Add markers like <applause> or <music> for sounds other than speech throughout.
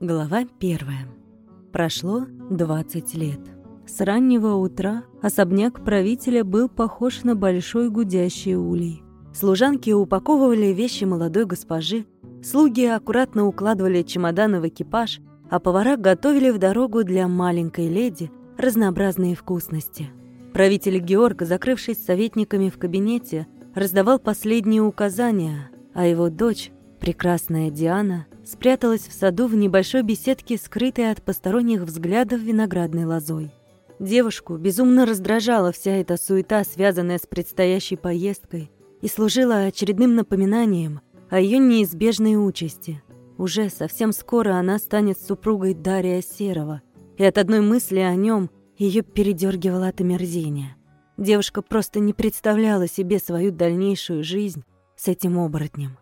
Глава первая. Прошло 20 лет. С раннего утра особняк правителя был похож на большой гудящий улей. Служанки упаковывали вещи молодой госпожи, слуги аккуратно укладывали чемоданы в экипаж, а повара готовили в дорогу для маленькой леди разнообразные вкусности. Правитель Георг, закрывшись советниками в кабинете, раздавал последние указания, а его дочь, прекрасная Диана, спряталась в саду в небольшой беседке, скрытой от посторонних взглядов виноградной лозой. Девушку безумно раздражала вся эта суета, связанная с предстоящей поездкой, и служила очередным напоминанием о ее неизбежной участи. Уже совсем скоро она станет супругой Дария Серова, и от одной мысли о нем ее передергивало от омерзения. Девушка просто не представляла себе свою дальнейшую жизнь с этим оборотнем.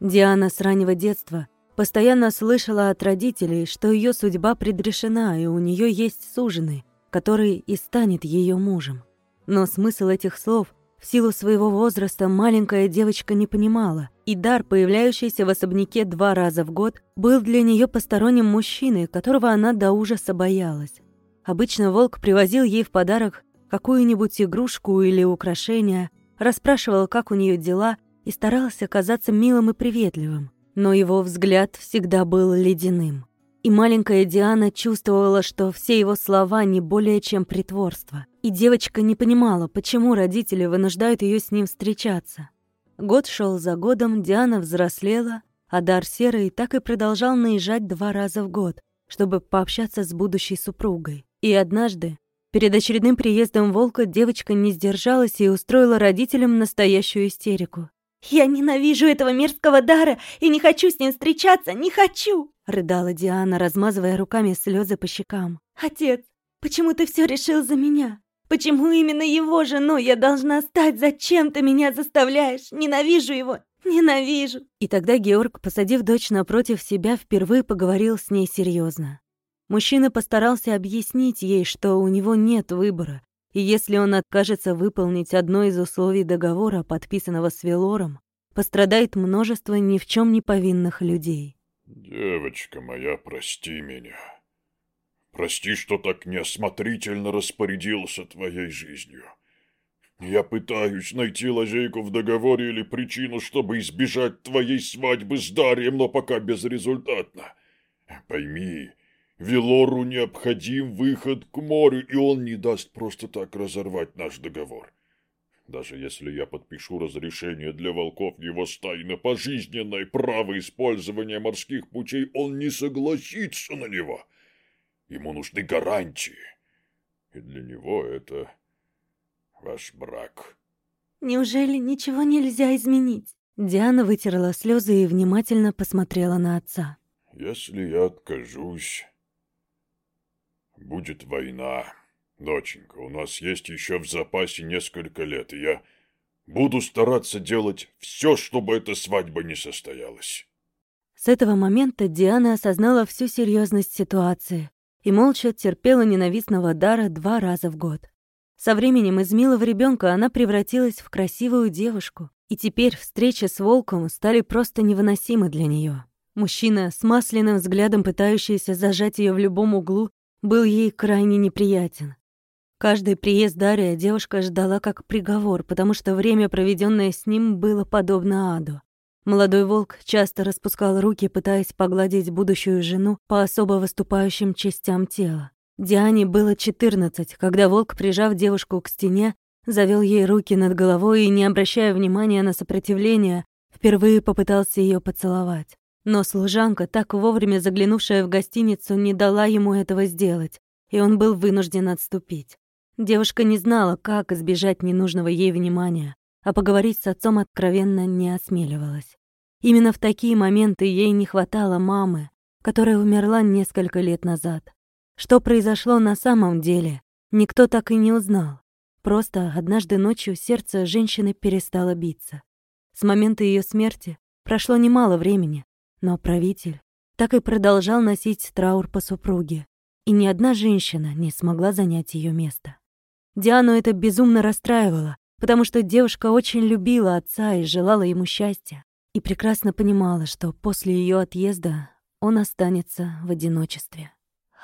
Диана с раннего детства Постоянно слышала от родителей, что ее судьба предрешена, и у нее есть суженый, который и станет ее мужем. Но смысл этих слов в силу своего возраста маленькая девочка не понимала, и дар, появляющийся в особняке два раза в год, был для нее посторонним мужчиной, которого она до ужаса боялась. Обычно волк привозил ей в подарок какую-нибудь игрушку или украшение, расспрашивал, как у нее дела, и старался казаться милым и приветливым но его взгляд всегда был ледяным. И маленькая Диана чувствовала, что все его слова не более чем притворство. И девочка не понимала, почему родители вынуждают ее с ним встречаться. Год шел за годом, Диана взрослела, а Дар Серый так и продолжал наезжать два раза в год, чтобы пообщаться с будущей супругой. И однажды, перед очередным приездом волка, девочка не сдержалась и устроила родителям настоящую истерику. «Я ненавижу этого мерзкого дара и не хочу с ним встречаться, не хочу!» — рыдала Диана, размазывая руками слезы по щекам. «Отец, почему ты все решил за меня? Почему именно его женой я должна стать? Зачем ты меня заставляешь? Ненавижу его! Ненавижу!» И тогда Георг, посадив дочь напротив себя, впервые поговорил с ней серьезно. Мужчина постарался объяснить ей, что у него нет выбора, и если он откажется выполнить одно из условий договора, подписанного с Велором, пострадает множество ни в чем не повинных людей. «Девочка моя, прости меня. Прости, что так неосмотрительно распорядился твоей жизнью. Я пытаюсь найти лазейку в договоре или причину, чтобы избежать твоей свадьбы с Дарьем, но пока безрезультатно. Пойми, Велору необходим выход к морю, и он не даст просто так разорвать наш договор. Даже если я подпишу разрешение для волков его стаи на пожизненное право использования морских путей, он не согласится на него. Ему нужны гарантии. И для него это ваш брак. Неужели ничего нельзя изменить? Диана вытерла слезы и внимательно посмотрела на отца. Если я откажусь, будет война. Доченька, у нас есть еще в запасе несколько лет, и я буду стараться делать все, чтобы эта свадьба не состоялась. С этого момента Диана осознала всю серьезность ситуации и молча терпела ненавистного дара два раза в год. Со временем из милого ребенка она превратилась в красивую девушку, и теперь встречи с волком стали просто невыносимы для нее. Мужчина с масляным взглядом, пытающийся зажать ее в любом углу, был ей крайне неприятен. Каждый приезд Дария девушка ждала как приговор, потому что время, проведенное с ним, было подобно аду. Молодой волк часто распускал руки, пытаясь погладить будущую жену по особо выступающим частям тела. Диане было 14, когда волк, прижав девушку к стене, завел ей руки над головой и, не обращая внимания на сопротивление, впервые попытался ее поцеловать. Но служанка, так вовремя заглянувшая в гостиницу, не дала ему этого сделать, и он был вынужден отступить. Девушка не знала, как избежать ненужного ей внимания, а поговорить с отцом откровенно не осмеливалась. Именно в такие моменты ей не хватало мамы, которая умерла несколько лет назад. Что произошло на самом деле, никто так и не узнал. Просто однажды ночью сердце женщины перестало биться. С момента ее смерти прошло немало времени, но правитель так и продолжал носить траур по супруге, и ни одна женщина не смогла занять ее место. Диану это безумно расстраивало, потому что девушка очень любила отца и желала ему счастья, и прекрасно понимала, что после ее отъезда он останется в одиночестве.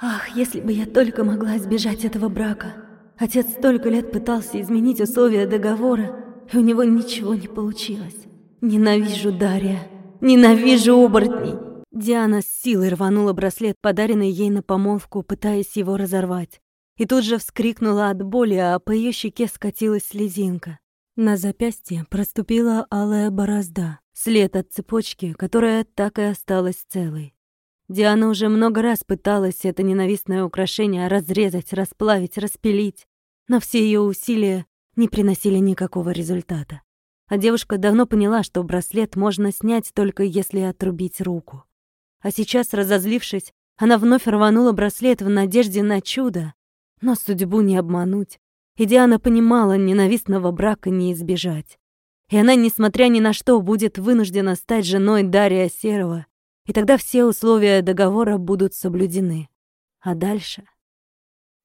Ах, если бы я только могла избежать этого брака. Отец столько лет пытался изменить условия договора, и у него ничего не получилось. Ненавижу Дарья. Ненавижу оборотней. Диана с силой рванула браслет, подаренный ей на помолвку, пытаясь его разорвать. И тут же вскрикнула от боли, а по ее щеке скатилась слезинка. На запястье проступила алая борозда, след от цепочки, которая так и осталась целой. Диана уже много раз пыталась это ненавистное украшение разрезать, расплавить, распилить, но все ее усилия не приносили никакого результата. А девушка давно поняла, что браслет можно снять только если отрубить руку. А сейчас, разозлившись, она вновь рванула браслет в надежде на чудо, но судьбу не обмануть. И Диана понимала, ненавистного брака не избежать. И она, несмотря ни на что, будет вынуждена стать женой Дария Серова, и тогда все условия договора будут соблюдены. А дальше?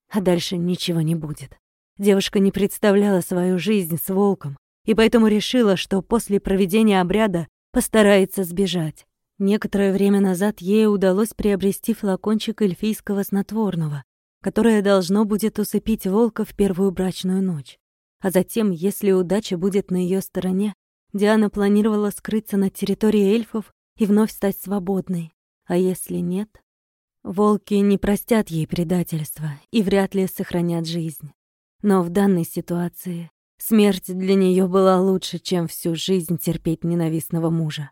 А дальше ничего не будет. Девушка не представляла свою жизнь с волком, и поэтому решила, что после проведения обряда постарается сбежать. Некоторое время назад ей удалось приобрести флакончик эльфийского снотворного, которое должно будет усыпить волка в первую брачную ночь. А затем, если удача будет на ее стороне, Диана планировала скрыться на территории эльфов и вновь стать свободной. А если нет? Волки не простят ей предательства и вряд ли сохранят жизнь. Но в данной ситуации смерть для нее была лучше, чем всю жизнь терпеть ненавистного мужа.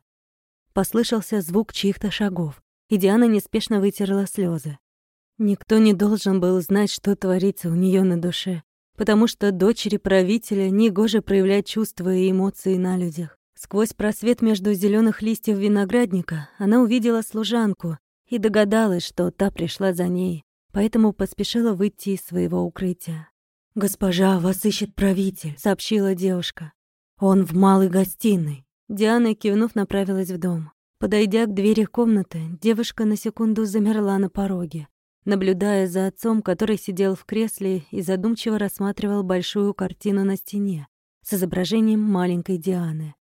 Послышался звук чьих-то шагов, и Диана неспешно вытерла слезы. Никто не должен был знать, что творится у нее на душе, потому что дочери правителя негоже проявлять чувства и эмоции на людях. Сквозь просвет между зеленых листьев виноградника она увидела служанку и догадалась, что та пришла за ней, поэтому поспешила выйти из своего укрытия. «Госпожа, вас ищет правитель», — сообщила девушка. «Он в малой гостиной». Диана, кивнув, направилась в дом. Подойдя к двери комнаты, девушка на секунду замерла на пороге, наблюдая за отцом, который сидел в кресле и задумчиво рассматривал большую картину на стене с изображением маленькой Дианы.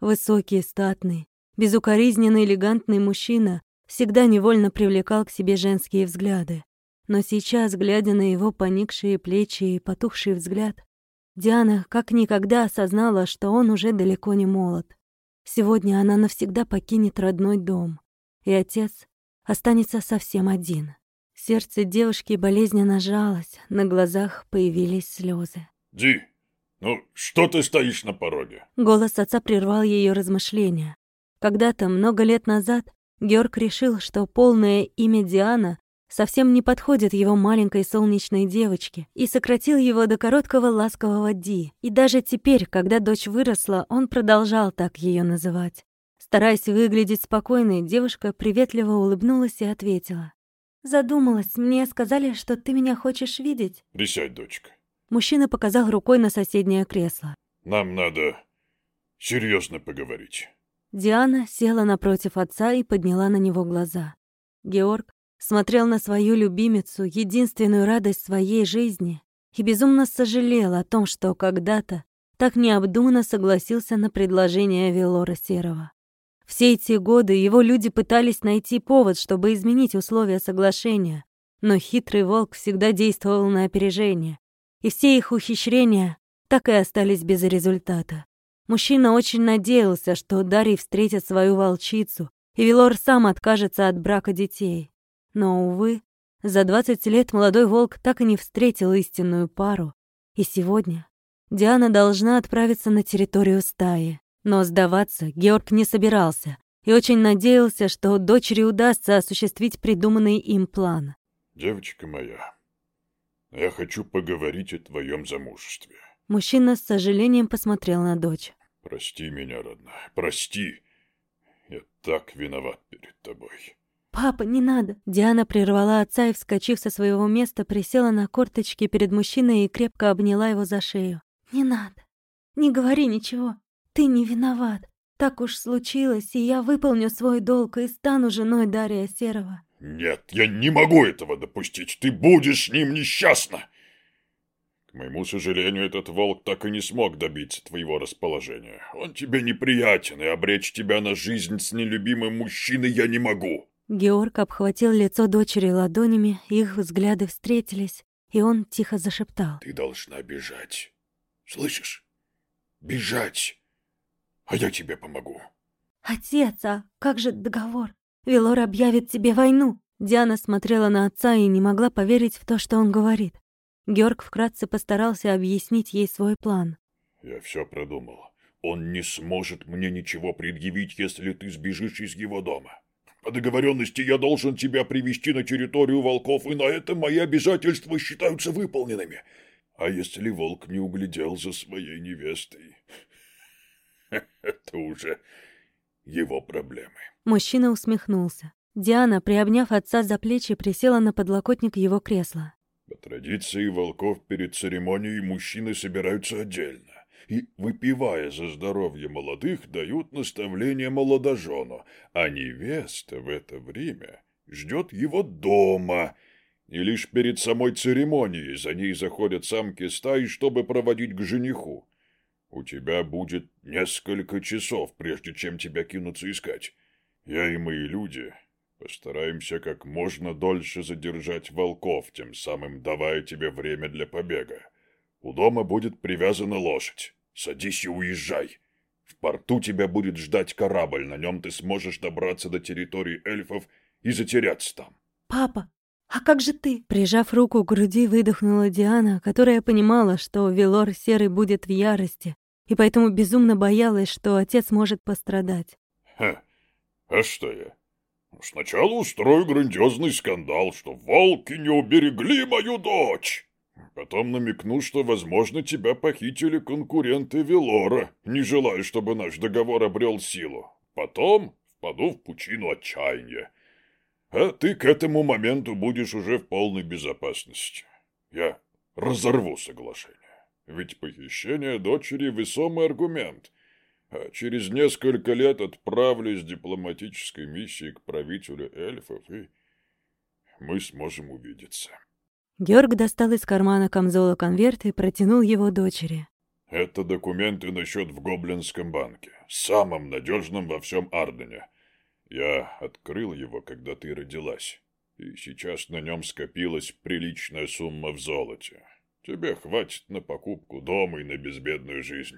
Высокий, статный, безукоризненно элегантный мужчина всегда невольно привлекал к себе женские взгляды. Но сейчас, глядя на его поникшие плечи и потухший взгляд, Диана как никогда осознала, что он уже далеко не молод. Сегодня она навсегда покинет родной дом, и отец останется совсем один. Сердце девушки болезненно жалось, на глазах появились слезы. «Ди, ну что ты стоишь на пороге?» Голос отца прервал ее размышления. Когда-то, много лет назад, Георг решил, что полное имя Диана совсем не подходит его маленькой солнечной девочке, и сократил его до короткого ласкового Ди. И даже теперь, когда дочь выросла, он продолжал так ее называть. Стараясь выглядеть спокойной, девушка приветливо улыбнулась и ответила. Задумалась. Мне сказали, что ты меня хочешь видеть. Присядь, дочка. Мужчина показал рукой на соседнее кресло. Нам надо серьезно поговорить. Диана села напротив отца и подняла на него глаза. Георг смотрел на свою любимицу, единственную радость своей жизни, и безумно сожалел о том, что когда-то так необдуманно согласился на предложение Велора Серого. Все эти годы его люди пытались найти повод, чтобы изменить условия соглашения, но хитрый волк всегда действовал на опережение, и все их ухищрения так и остались без результата. Мужчина очень надеялся, что Дарий встретит свою волчицу, и Велор сам откажется от брака детей. Но, увы, за 20 лет молодой волк так и не встретил истинную пару, и сегодня Диана должна отправиться на территорию стаи. Но сдаваться Георг не собирался и очень надеялся, что дочери удастся осуществить придуманный им план. «Девочка моя, я хочу поговорить о твоем замужестве». Мужчина с сожалением посмотрел на дочь. «Прости меня, родная, прости. Я так виноват перед тобой». «Папа, не надо!» Диана прервала отца и, вскочив со своего места, присела на корточки перед мужчиной и крепко обняла его за шею. «Не надо! Не говори ничего! Ты не виноват. Так уж случилось, и я выполню свой долг и стану женой Дария Серова. Нет, я не могу этого допустить. Ты будешь с ним несчастна. К моему сожалению, этот волк так и не смог добиться твоего расположения. Он тебе неприятен, и обречь тебя на жизнь с нелюбимым мужчиной я не могу. Георг обхватил лицо дочери ладонями, их взгляды встретились, и он тихо зашептал. «Ты должна бежать. Слышишь? Бежать! А я тебе помогу». «Отец, а как же договор? Велор объявит тебе войну!» Диана смотрела на отца и не могла поверить в то, что он говорит. Георг вкратце постарался объяснить ей свой план. «Я все продумал. Он не сможет мне ничего предъявить, если ты сбежишь из его дома. По договоренности я должен тебя привести на территорию волков, и на этом мои обязательства считаются выполненными. А если волк не углядел за своей невестой, <laughs> это уже его проблемы. Мужчина усмехнулся. Диана, приобняв отца за плечи, присела на подлокотник его кресла. По традиции волков перед церемонией мужчины собираются отдельно и, выпивая за здоровье молодых, дают наставление молодожену, а невеста в это время ждет его дома, и лишь перед самой церемонией за ней заходят самки стаи, чтобы проводить к жениху. У тебя будет несколько часов, прежде чем тебя кинутся искать. Я и мои люди постараемся как можно дольше задержать волков, тем самым давая тебе время для побега. У дома будет привязана лошадь. Садись и уезжай. В порту тебя будет ждать корабль, на нем ты сможешь добраться до территории эльфов и затеряться там. Папа, а как же ты? Прижав руку к груди, выдохнула Диана, которая понимала, что Велор Серый будет в ярости, и поэтому безумно боялась, что отец может пострадать. Ха, а что я? Сначала устрою грандиозный скандал, что волки не уберегли мою дочь. Потом намекну, что, возможно, тебя похитили конкуренты Велора, не желая, чтобы наш договор обрел силу. Потом впаду в пучину отчаяния. А ты к этому моменту будешь уже в полной безопасности. Я разорву соглашение. Ведь похищение дочери – весомый аргумент. А через несколько лет отправлюсь с дипломатической миссией к правителю эльфов, и мы сможем увидеться. Георг достал из кармана камзола конверт и протянул его дочери. «Это документы на счет в Гоблинском банке, самом надежном во всем Ардене. Я открыл его, когда ты родилась, и сейчас на нем скопилась приличная сумма в золоте. Тебе хватит на покупку дома и на безбедную жизнь.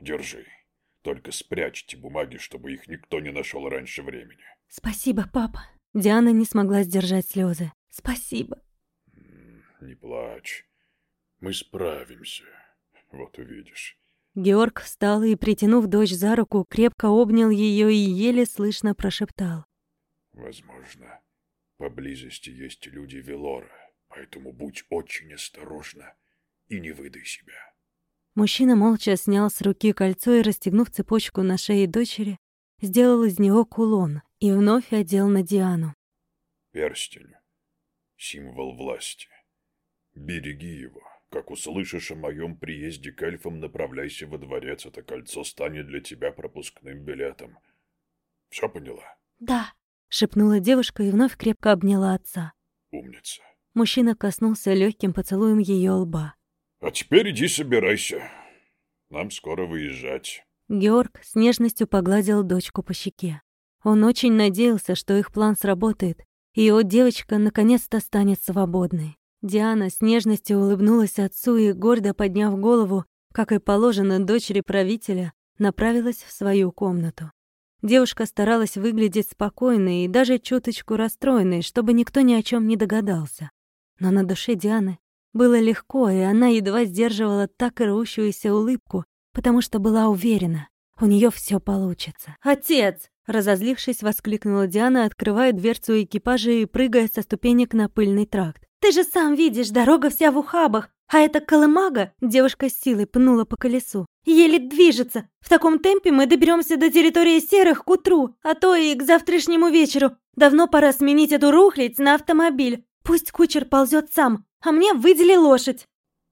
Держи, только спрячьте бумаги, чтобы их никто не нашел раньше времени». «Спасибо, папа». Диана не смогла сдержать слезы. «Спасибо». Не плачь. Мы справимся. Вот увидишь. Георг встал и, притянув дочь за руку, крепко обнял ее и еле слышно прошептал. Возможно, поблизости есть люди Велора, поэтому будь очень осторожна и не выдай себя. Мужчина молча снял с руки кольцо и, расстегнув цепочку на шее дочери, сделал из него кулон и вновь одел на Диану. Перстень — символ власти. Береги его. Как услышишь о моем приезде к эльфам, направляйся во дворец. Это кольцо станет для тебя пропускным билетом. Все поняла? Да, шепнула девушка и вновь крепко обняла отца. Умница. Мужчина коснулся легким поцелуем ее лба. А теперь иди собирайся. Нам скоро выезжать. Георг с нежностью погладил дочку по щеке. Он очень надеялся, что их план сработает, и его девочка наконец-то станет свободной. Диана с нежностью улыбнулась отцу и, гордо подняв голову, как и положено дочери правителя, направилась в свою комнату. Девушка старалась выглядеть спокойной и даже чуточку расстроенной, чтобы никто ни о чем не догадался. Но на душе Дианы было легко, и она едва сдерживала так и рвущуюся улыбку, потому что была уверена, у нее все получится. «Отец!» — разозлившись, воскликнула Диана, открывая дверцу экипажа и прыгая со ступенек на пыльный тракт. Ты же сам видишь, дорога вся в ухабах, а эта колымага, девушка с силой пнула по колесу, еле движется. В таком темпе мы доберемся до территории серых к утру, а то и к завтрашнему вечеру. Давно пора сменить эту рухлядь на автомобиль. Пусть кучер ползет сам, а мне выдели лошадь.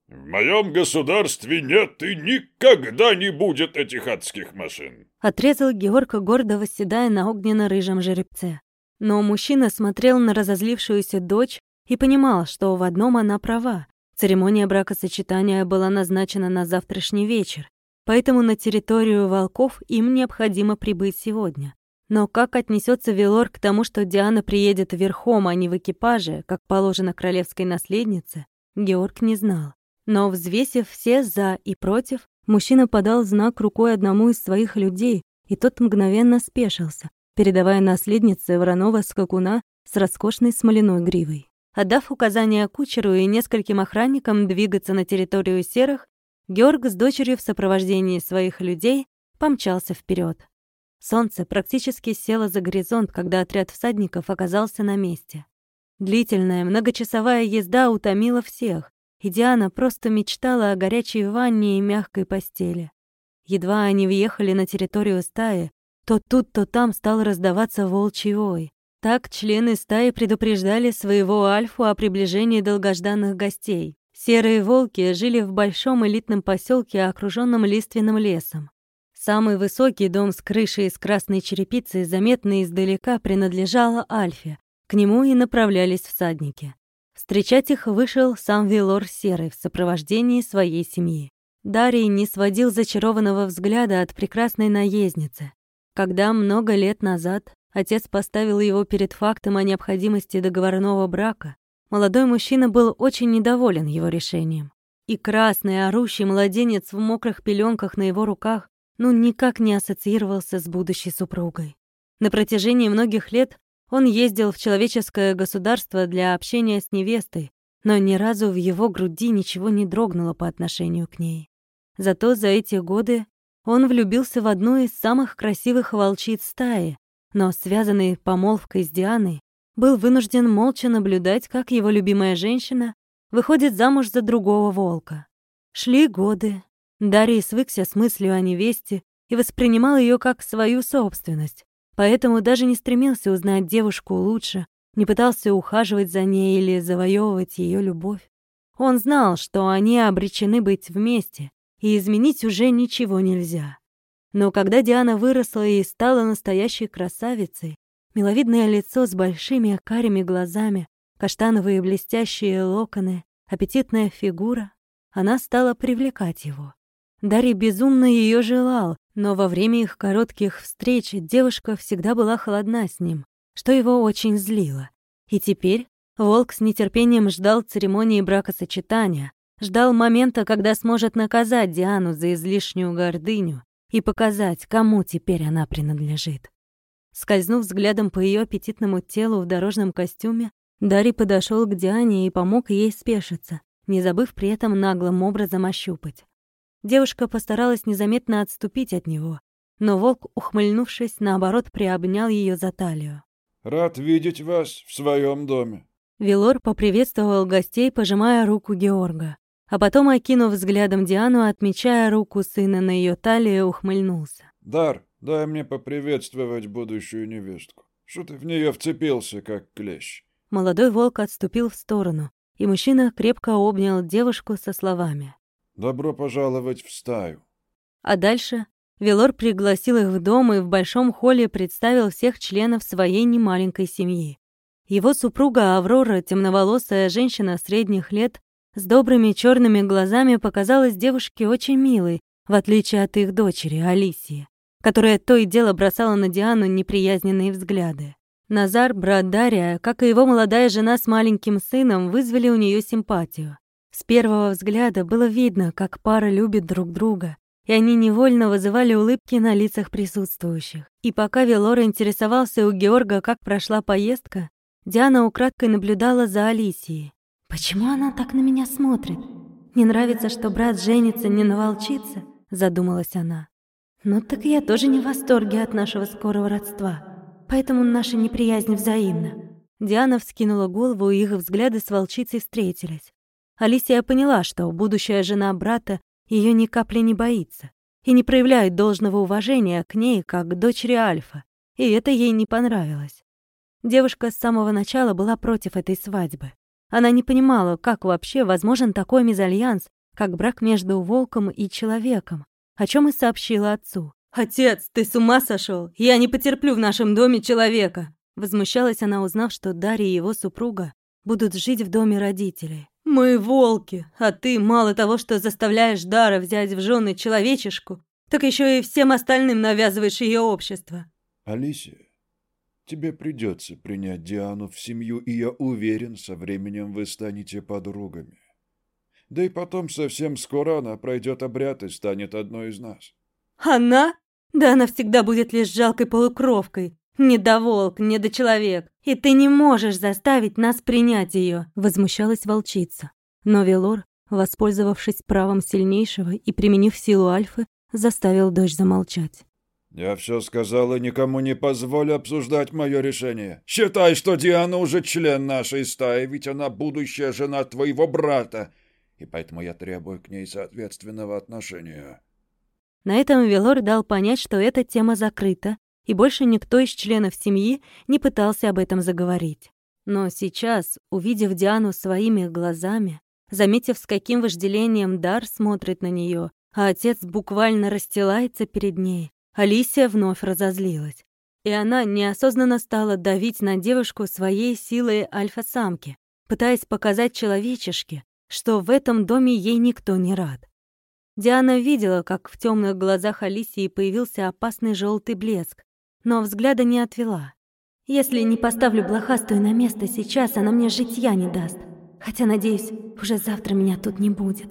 В моем государстве нет и никогда не будет этих адских машин. Отрезал Георг, гордо восседая на огненно-рыжем жеребце. Но мужчина смотрел на разозлившуюся дочь, и понимал, что в одном она права. Церемония бракосочетания была назначена на завтрашний вечер, поэтому на территорию волков им необходимо прибыть сегодня. Но как отнесется Велор к тому, что Диана приедет верхом, а не в экипаже, как положено королевской наследнице, Георг не знал. Но, взвесив все «за» и «против», мужчина подал знак рукой одному из своих людей, и тот мгновенно спешился, передавая наследнице вороного скакуна с роскошной смоляной гривой. Отдав указание кучеру и нескольким охранникам двигаться на территорию серых, Георг с дочерью в сопровождении своих людей помчался вперед. Солнце практически село за горизонт, когда отряд всадников оказался на месте. Длительная многочасовая езда утомила всех, и Диана просто мечтала о горячей ванне и мягкой постели. Едва они въехали на территорию стаи, то тут, то там стал раздаваться волчий вой. Так члены стаи предупреждали своего альфу о приближении долгожданных гостей. Серые волки жили в большом элитном поселке, окруженном лиственным лесом. Самый высокий дом с крышей из красной черепицы, заметный издалека, принадлежал Альфе. К нему и направлялись всадники. Встречать их вышел сам Вилор Серый в сопровождении своей семьи. Дарий не сводил зачарованного взгляда от прекрасной наездницы. Когда много лет назад отец поставил его перед фактом о необходимости договорного брака, молодой мужчина был очень недоволен его решением. И красный, орущий младенец в мокрых пеленках на его руках ну никак не ассоциировался с будущей супругой. На протяжении многих лет он ездил в человеческое государство для общения с невестой, но ни разу в его груди ничего не дрогнуло по отношению к ней. Зато за эти годы он влюбился в одну из самых красивых волчиц стаи, но, связанный помолвкой с Дианой, был вынужден молча наблюдать, как его любимая женщина выходит замуж за другого волка. Шли годы, Дарий свыкся с мыслью о невесте и воспринимал ее как свою собственность, поэтому даже не стремился узнать девушку лучше, не пытался ухаживать за ней или завоевывать ее любовь. Он знал, что они обречены быть вместе, и изменить уже ничего нельзя. Но когда Диана выросла и стала настоящей красавицей, миловидное лицо с большими карими глазами, каштановые блестящие локоны, аппетитная фигура, она стала привлекать его. Дарий безумно ее желал, но во время их коротких встреч девушка всегда была холодна с ним, что его очень злило. И теперь Волк с нетерпением ждал церемонии бракосочетания, ждал момента, когда сможет наказать Диану за излишнюю гордыню и показать, кому теперь она принадлежит. Скользнув взглядом по ее аппетитному телу в дорожном костюме, Дарий подошел к Диане и помог ей спешиться, не забыв при этом наглым образом ощупать. Девушка постаралась незаметно отступить от него, но волк, ухмыльнувшись, наоборот, приобнял ее за талию. «Рад видеть вас в своем доме». Вилор поприветствовал гостей, пожимая руку Георга, а потом, окинув взглядом Диану, отмечая руку сына на ее талии, ухмыльнулся. «Дар, дай мне поприветствовать будущую невестку. Что ты в нее вцепился, как клещ?» Молодой волк отступил в сторону, и мужчина крепко обнял девушку со словами. Добро пожаловать в стаю. А дальше Велор пригласил их в дом и в большом холле представил всех членов своей немаленькой семьи. Его супруга Аврора, темноволосая женщина средних лет, с добрыми черными глазами показалась девушке очень милой, в отличие от их дочери, Алисии, которая то и дело бросала на Диану неприязненные взгляды. Назар, брат Дария, как и его молодая жена с маленьким сыном, вызвали у нее симпатию. С первого взгляда было видно, как пара любит друг друга, и они невольно вызывали улыбки на лицах присутствующих. И пока Велора интересовался у Георга, как прошла поездка, Диана украдкой наблюдала за Алисией. «Почему она так на меня смотрит? Не нравится, что брат женится не на волчице?» — задумалась она. «Ну так я тоже не в восторге от нашего скорого родства, поэтому наша неприязнь взаимна». Диана вскинула голову, и их взгляды с волчицей встретились. Алисия поняла, что будущая жена брата ее ни капли не боится и не проявляет должного уважения к ней, как к дочери Альфа, и это ей не понравилось. Девушка с самого начала была против этой свадьбы. Она не понимала, как вообще возможен такой мезальянс, как брак между волком и человеком, о чем и сообщила отцу. «Отец, ты с ума сошел? Я не потерплю в нашем доме человека!» Возмущалась она, узнав, что Дарья и его супруга будут жить в доме родителей. «Мы волки, а ты мало того, что заставляешь Дара взять в жены человечешку, так еще и всем остальным навязываешь ее общество». «Алисия, Тебе придется принять Диану в семью, и я уверен, со временем вы станете подругами. Да и потом совсем скоро она пройдет обряд и станет одной из нас. Она? Да она всегда будет лишь жалкой полукровкой. Не до волк, не до человек. И ты не можешь заставить нас принять ее, возмущалась волчица. Но Велор, воспользовавшись правом сильнейшего и применив силу Альфы, заставил дочь замолчать. «Я все сказал и никому не позволю обсуждать мое решение. Считай, что Диана уже член нашей стаи, ведь она будущая жена твоего брата, и поэтому я требую к ней соответственного отношения». На этом Велор дал понять, что эта тема закрыта, и больше никто из членов семьи не пытался об этом заговорить. Но сейчас, увидев Диану своими глазами, заметив, с каким вожделением Дар смотрит на нее, а отец буквально расстилается перед ней, Алисия вновь разозлилась. И она неосознанно стала давить на девушку своей силой альфа-самки, пытаясь показать человечешке, что в этом доме ей никто не рад. Диана видела, как в темных глазах Алисии появился опасный желтый блеск, но взгляда не отвела. «Если не поставлю блохастую на место сейчас, она мне житья не даст. Хотя, надеюсь, уже завтра меня тут не будет».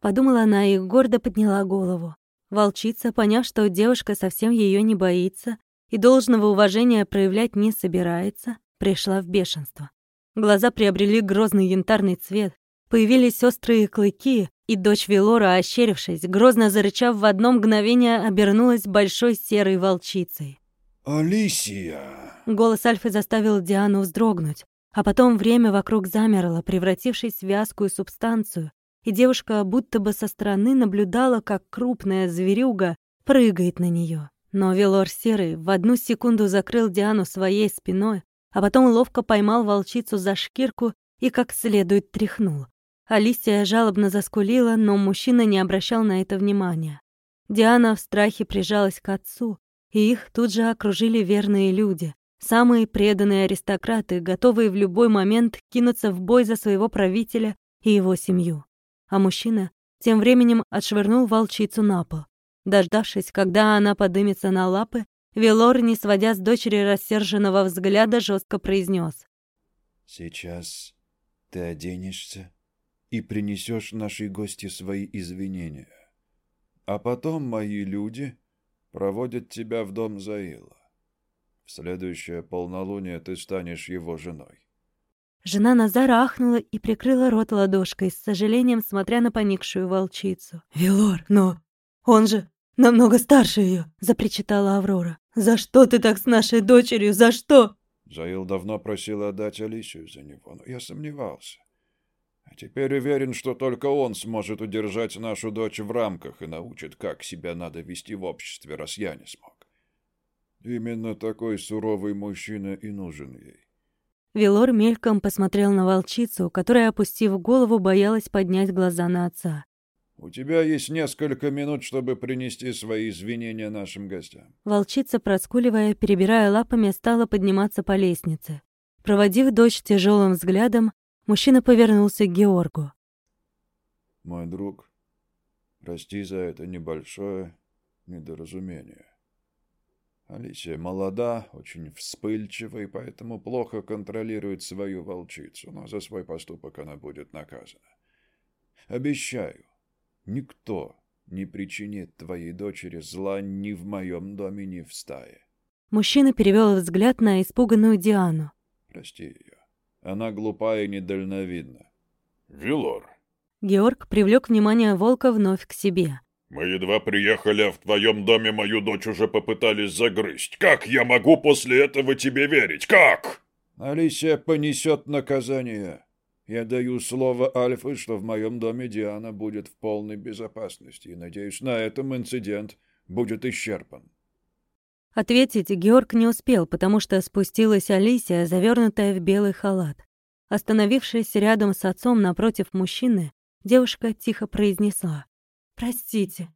Подумала она и гордо подняла голову. Волчица, поняв, что девушка совсем ее не боится и должного уважения проявлять не собирается, пришла в бешенство. Глаза приобрели грозный янтарный цвет, появились острые клыки, и дочь Велора, ощерившись, грозно зарычав в одно мгновение, обернулась большой серой волчицей. «Алисия!» Голос Альфы заставил Диану вздрогнуть, а потом время вокруг замерло, превратившись в вязкую субстанцию, и девушка будто бы со стороны наблюдала, как крупная зверюга прыгает на нее. Но Велор Серый в одну секунду закрыл Диану своей спиной, а потом ловко поймал волчицу за шкирку и как следует тряхнул. Алисия жалобно заскулила, но мужчина не обращал на это внимания. Диана в страхе прижалась к отцу, и их тут же окружили верные люди, самые преданные аристократы, готовые в любой момент кинуться в бой за своего правителя и его семью а мужчина тем временем отшвырнул волчицу на пол. Дождавшись, когда она подымется на лапы, Велор, не сводя с дочери рассерженного взгляда, жестко произнес: «Сейчас ты оденешься и принесешь нашей гости свои извинения. А потом мои люди проводят тебя в дом Заила. В следующее полнолуние ты станешь его женой. Жена Назара ахнула и прикрыла рот ладошкой, с сожалением смотря на поникшую волчицу. «Вилор, но он же намного старше ее, запричитала Аврора. «За что ты так с нашей дочерью? За что?» Заил давно просил отдать Алисию за него, но я сомневался. А теперь уверен, что только он сможет удержать нашу дочь в рамках и научит, как себя надо вести в обществе, раз я не смог. Именно такой суровый мужчина и нужен ей. Велор мельком посмотрел на волчицу, которая, опустив голову, боялась поднять глаза на отца. «У тебя есть несколько минут, чтобы принести свои извинения нашим гостям». Волчица, проскуливая, перебирая лапами, стала подниматься по лестнице. Проводив дочь тяжелым взглядом, мужчина повернулся к Георгу. «Мой друг, прости за это небольшое недоразумение. Алисия молода, очень вспыльчива и поэтому плохо контролирует свою волчицу, но за свой поступок она будет наказана. Обещаю, никто не причинит твоей дочери зла ни в моем доме, ни в стае. Мужчина перевел взгляд на испуганную Диану. Прости ее. Она глупа и недальновидна. Вилор. Георг привлек внимание волка вновь к себе. Мы едва приехали, а в твоем доме мою дочь уже попытались загрызть. Как я могу после этого тебе верить? Как? Алисия понесет наказание. Я даю слово Альфы, что в моем доме Диана будет в полной безопасности, и, надеюсь, на этом инцидент будет исчерпан. Ответить Георг не успел, потому что спустилась Алисия, завернутая в белый халат. Остановившись рядом с отцом напротив мужчины, девушка тихо произнесла. «Простите,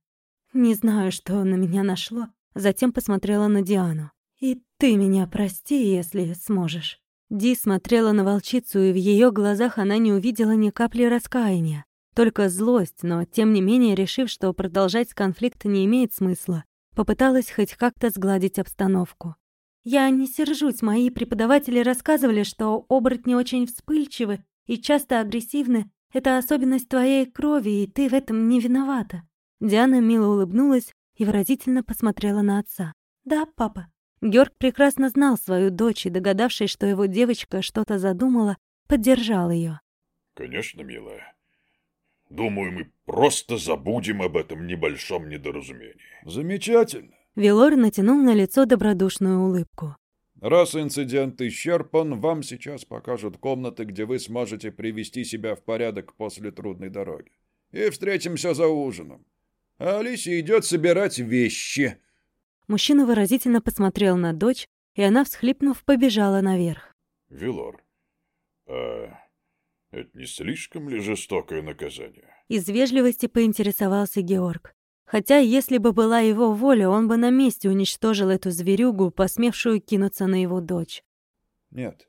не знаю, что на меня нашло». Затем посмотрела на Диану. «И ты меня прости, если сможешь». Ди смотрела на волчицу, и в ее глазах она не увидела ни капли раскаяния. Только злость, но, тем не менее, решив, что продолжать конфликт не имеет смысла, попыталась хоть как-то сгладить обстановку. Я не сержусь, мои преподаватели рассказывали, что оборотни очень вспыльчивы и часто агрессивны. Это особенность твоей крови, и ты в этом не виновата». Диана мило улыбнулась и выразительно посмотрела на отца. «Да, папа». Георг прекрасно знал свою дочь и, догадавшись, что его девочка что-то задумала, поддержал ее. «Конечно, милая. Думаю, мы просто забудем об этом небольшом недоразумении». «Замечательно». Вилор натянул на лицо добродушную улыбку. Раз инцидент исчерпан, вам сейчас покажут комнаты, где вы сможете привести себя в порядок после трудной дороги. И встретимся за ужином. А Алисия идет собирать вещи. Мужчина выразительно посмотрел на дочь, и она, всхлипнув, побежала наверх. «Вилор, а это не слишком ли жестокое наказание?» Из вежливости поинтересовался Георг. Хотя, если бы была его воля, он бы на месте уничтожил эту зверюгу, посмевшую кинуться на его дочь. «Нет,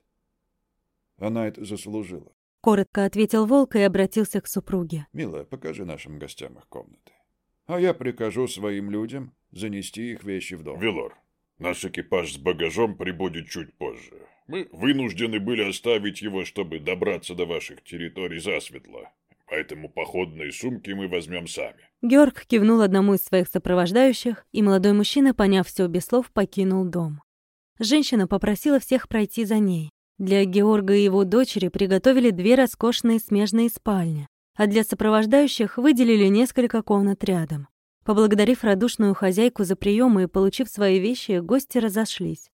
она это заслужила». Коротко ответил Волк и обратился к супруге. «Милая, покажи нашим гостям их комнаты. А я прикажу своим людям занести их вещи в дом». «Вилор, наш экипаж с багажом прибудет чуть позже. Мы вынуждены были оставить его, чтобы добраться до ваших территорий засветло. Поэтому походные сумки мы возьмем сами». Георг кивнул одному из своих сопровождающих, и молодой мужчина, поняв все без слов, покинул дом. Женщина попросила всех пройти за ней. Для Георга и его дочери приготовили две роскошные смежные спальни, а для сопровождающих выделили несколько комнат рядом. Поблагодарив радушную хозяйку за прием и получив свои вещи, гости разошлись.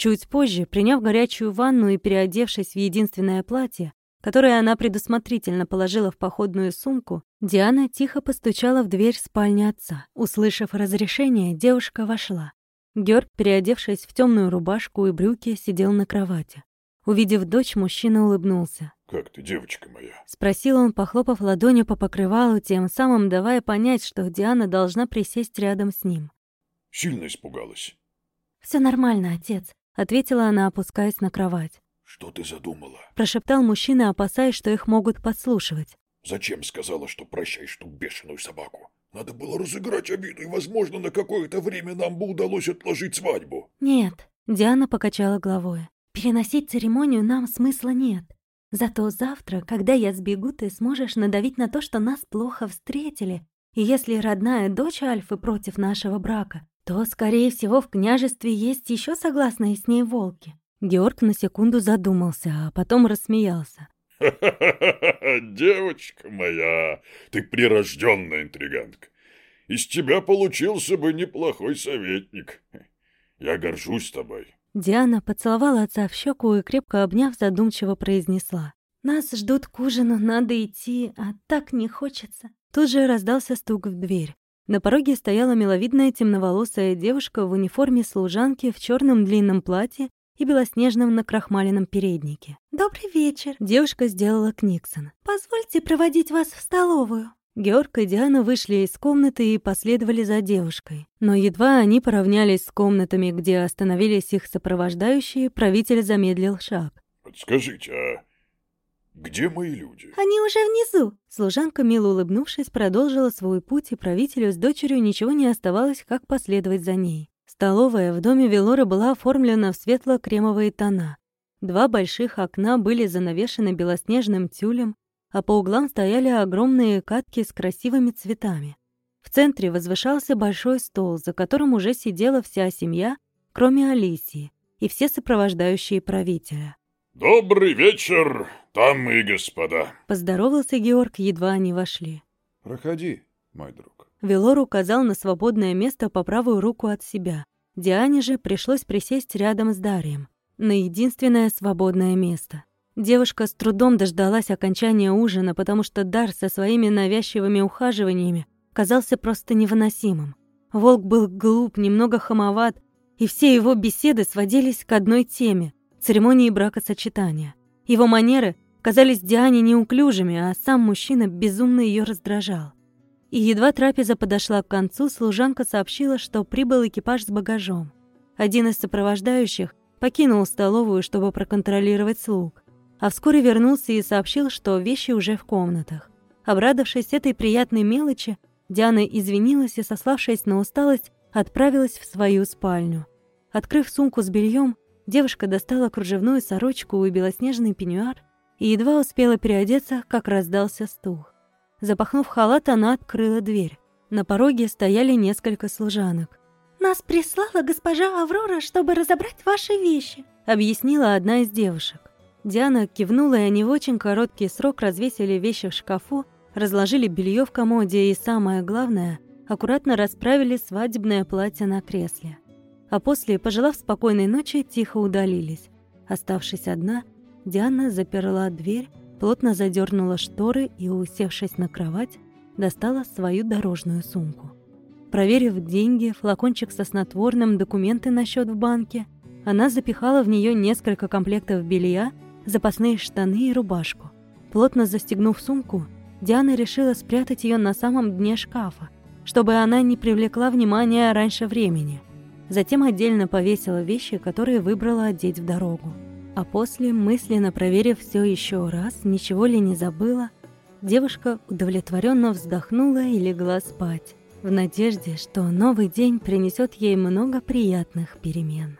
Чуть позже, приняв горячую ванну и переодевшись в единственное платье, которое она предусмотрительно положила в походную сумку, Диана тихо постучала в дверь спальни отца. Услышав разрешение, девушка вошла. Георг, переодевшись в темную рубашку и брюки, сидел на кровати. Увидев дочь, мужчина улыбнулся. «Как ты, девочка моя?» Спросил он, похлопав ладонью по покрывалу, тем самым давая понять, что Диана должна присесть рядом с ним. «Сильно испугалась?» Все нормально, отец», — ответила она, опускаясь на кровать. «Что ты задумала?» — прошептал мужчина, опасаясь, что их могут подслушивать. «Зачем сказала, что прощаешь ту бешеную собаку? Надо было разыграть обиду, и, возможно, на какое-то время нам бы удалось отложить свадьбу». «Нет», — Диана покачала головой. «Переносить церемонию нам смысла нет. Зато завтра, когда я сбегу, ты сможешь надавить на то, что нас плохо встретили. И если родная дочь Альфы против нашего брака, то, скорее всего, в княжестве есть еще согласные с ней волки. Георг на секунду задумался, а потом рассмеялся. <laughs> девочка моя, ты прирожденная интригантка. Из тебя получился бы неплохой советник. Я горжусь тобой». Диана поцеловала отца в щеку и, крепко обняв, задумчиво произнесла. «Нас ждут к ужину, надо идти, а так не хочется». Тут же раздался стук в дверь. На пороге стояла миловидная темноволосая девушка в униформе служанки в черном длинном платье и белоснежном накрахмаленном переднике. «Добрый вечер!» Девушка сделала Книксон. «Позвольте проводить вас в столовую». Георг и Диана вышли из комнаты и последовали за девушкой. Но едва они поравнялись с комнатами, где остановились их сопровождающие, правитель замедлил шаг. «Подскажите, а где мои люди?» «Они уже внизу!» Служанка, мило улыбнувшись, продолжила свой путь, и правителю с дочерью ничего не оставалось, как последовать за ней. Столовая в доме Велора была оформлена в светло-кремовые тона. Два больших окна были занавешены белоснежным тюлем, а по углам стояли огромные катки с красивыми цветами. В центре возвышался большой стол, за которым уже сидела вся семья, кроме Алисии, и все сопровождающие правителя. «Добрый вечер, дамы и господа!» Поздоровался Георг, едва они вошли. «Проходи, мой друг». Велор указал на свободное место по правую руку от себя. Диане же пришлось присесть рядом с Дарием, на единственное свободное место. Девушка с трудом дождалась окончания ужина, потому что Дар со своими навязчивыми ухаживаниями казался просто невыносимым. Волк был глуп, немного хамоват, и все его беседы сводились к одной теме — церемонии бракосочетания. Его манеры казались Диане неуклюжими, а сам мужчина безумно ее раздражал. И едва трапеза подошла к концу, служанка сообщила, что прибыл экипаж с багажом. Один из сопровождающих покинул столовую, чтобы проконтролировать слуг, а вскоре вернулся и сообщил, что вещи уже в комнатах. Обрадовавшись этой приятной мелочи, Диана извинилась и, сославшись на усталость, отправилась в свою спальню. Открыв сумку с бельем, девушка достала кружевную сорочку и белоснежный пеньюар и едва успела переодеться, как раздался стук. Запахнув халат, она открыла дверь. На пороге стояли несколько служанок. «Нас прислала госпожа Аврора, чтобы разобрать ваши вещи», — объяснила одна из девушек. Диана кивнула, и они в очень короткий срок развесили вещи в шкафу, разложили белье в комоде и, самое главное, аккуратно расправили свадебное платье на кресле. А после, пожелав спокойной ночи, тихо удалились. Оставшись одна, Диана заперла дверь, плотно задернула шторы и, усевшись на кровать, достала свою дорожную сумку. Проверив деньги, флакончик со снотворным, документы на счет в банке, она запихала в нее несколько комплектов белья, запасные штаны и рубашку. Плотно застегнув сумку, Диана решила спрятать ее на самом дне шкафа, чтобы она не привлекла внимания раньше времени. Затем отдельно повесила вещи, которые выбрала одеть в дорогу. А после, мысленно проверив все еще раз, ничего ли не забыла, девушка удовлетворенно вздохнула и легла спать, в надежде, что новый день принесет ей много приятных перемен.